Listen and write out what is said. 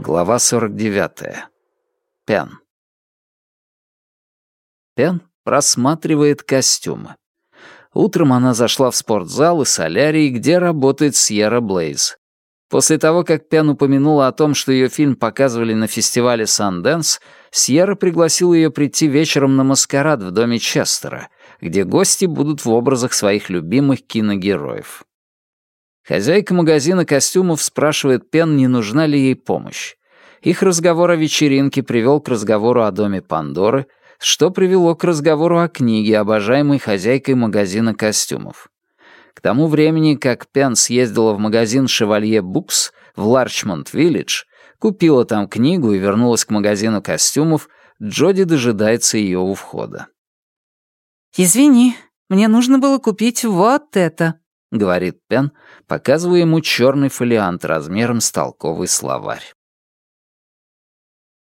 Глава 49. Пен. Пен просматривает костюмы. Утром она зашла в спортзал и солярий, где работает Сьерра Блейз. После того, как Пен упомянула о том, что ее фильм показывали на фестивале Санденс, Сьерра пригласила ее прийти вечером на маскарад в доме Честера, где гости будут в образах своих любимых киногероев. Хозяйка магазина костюмов спрашивает Пен, не нужна ли ей помощь. Их разговор о вечеринке привел к разговору о доме Пандоры, что привело к разговору о книге, обожаемой хозяйкой магазина костюмов. К тому времени, как Пен съездила в магазин «Шевалье Букс» в Ларчмонт-Виллидж, купила там книгу и вернулась к магазину костюмов, Джоди дожидается ее у входа. «Извини, мне нужно было купить вот это», — говорит Пен, показывая ему черный фолиант размером с толковый словарь.